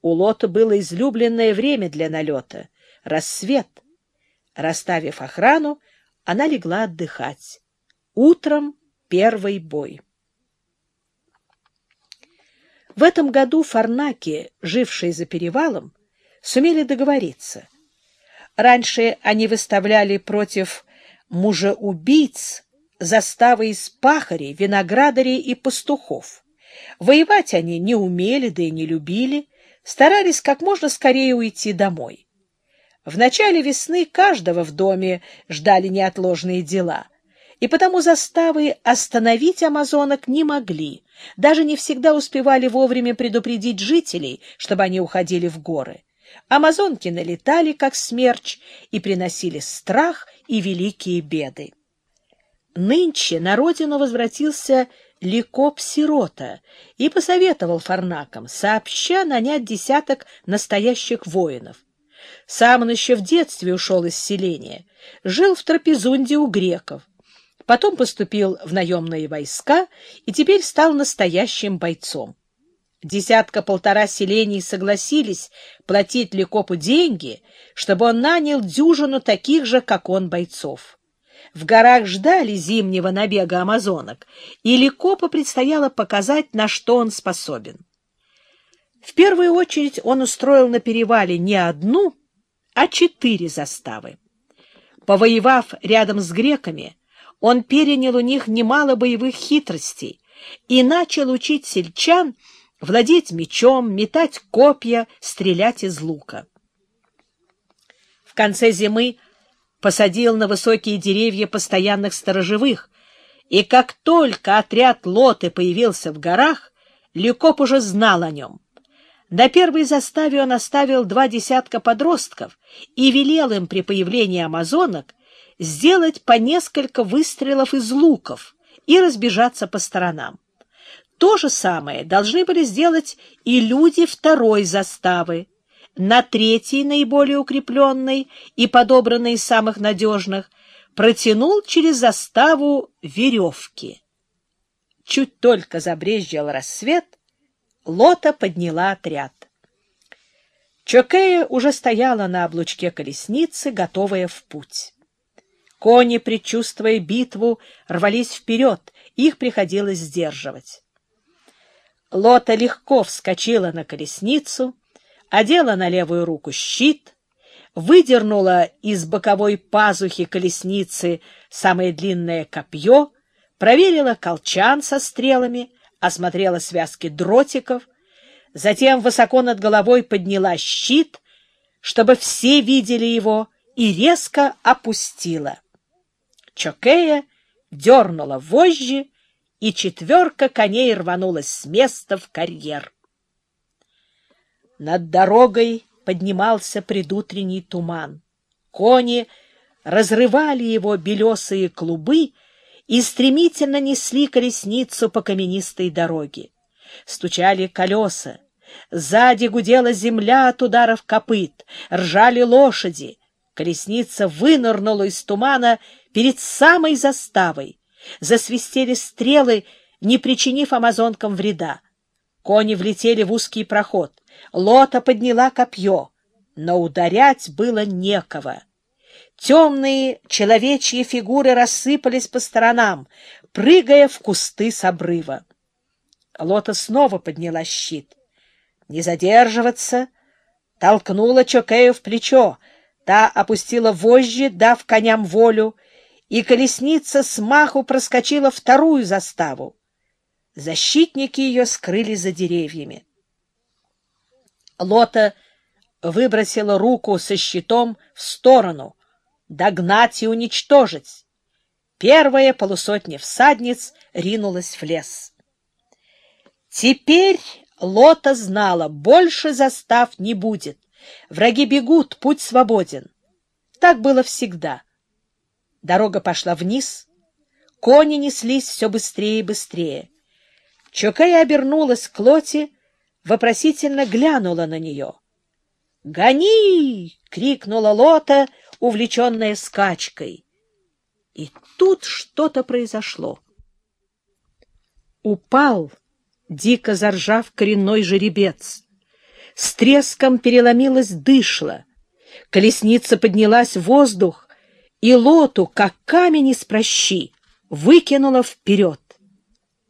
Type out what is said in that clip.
У Лота было излюбленное время для налета — рассвет. Расставив охрану, она легла отдыхать. Утром первый бой. В этом году фарнаки, жившие за перевалом, сумели договориться. Раньше они выставляли против мужа-убийц заставы из пахарей, виноградарей и пастухов. Воевать они не умели, да и не любили, старались как можно скорее уйти домой. В начале весны каждого в доме ждали неотложные дела, и потому заставы остановить амазонок не могли, даже не всегда успевали вовремя предупредить жителей, чтобы они уходили в горы. Амазонки налетали, как смерч, и приносили страх и великие беды. Нынче на родину возвратился Ликоп-сирота и посоветовал фарнакам сообща нанять десяток настоящих воинов. Сам он еще в детстве ушел из селения, жил в Трапезунде у греков, потом поступил в наемные войска и теперь стал настоящим бойцом. Десятка-полтора селений согласились платить Ликопу деньги, чтобы он нанял дюжину таких же, как он, бойцов. В горах ждали зимнего набега амазонок, и Ликопу предстояло показать, на что он способен. В первую очередь он устроил на перевале не одну, а четыре заставы. Повоевав рядом с греками, он перенял у них немало боевых хитростей и начал учить сельчан владеть мечом, метать копья, стрелять из лука. В конце зимы посадил на высокие деревья постоянных сторожевых, и как только отряд Лоты появился в горах, Люкоп уже знал о нем. На первой заставе он оставил два десятка подростков и велел им при появлении амазонок сделать по несколько выстрелов из луков и разбежаться по сторонам. То же самое должны были сделать и люди второй заставы, на третий, наиболее укрепленный и подобранный из самых надежных, протянул через заставу веревки. Чуть только забрезжил рассвет, Лота подняла отряд. Чокея уже стояла на облучке колесницы, готовая в путь. Кони, предчувствуя битву, рвались вперед, их приходилось сдерживать. Лота легко вскочила на колесницу, одела на левую руку щит, выдернула из боковой пазухи колесницы самое длинное копье, проверила колчан со стрелами, осмотрела связки дротиков, затем высоко над головой подняла щит, чтобы все видели его, и резко опустила. Чокея дернула вожжи, и четверка коней рванулась с места в карьер. Над дорогой поднимался предутренний туман. Кони разрывали его белесые клубы и стремительно несли колесницу по каменистой дороге. Стучали колеса, сзади гудела земля от ударов копыт, ржали лошади. Колесница вынырнула из тумана перед самой заставой. Засвистели стрелы, не причинив амазонкам вреда. Кони влетели в узкий проход. Лота подняла копье, но ударять было некого. Темные человечьи фигуры рассыпались по сторонам, прыгая в кусты с обрыва. Лота снова подняла щит. Не задерживаться, толкнула Чокею в плечо, та опустила вожжи, дав коням волю, и колесница с маху проскочила вторую заставу. Защитники ее скрыли за деревьями. Лота выбросила руку со щитом в сторону, догнать и уничтожить. Первая полусотня всадниц ринулась в лес. Теперь Лота знала, больше застав не будет. Враги бегут, путь свободен. Так было всегда. Дорога пошла вниз, кони неслись все быстрее и быстрее. Чокая обернулась к Лоте, вопросительно глянула на нее. «Гони!» — крикнула Лота, увлеченная скачкой. И тут что-то произошло. Упал, дико заржав, коренной жеребец. с треском переломилась дышла, колесница поднялась в воздух, и лоту, как камень из прощи, выкинула вперед.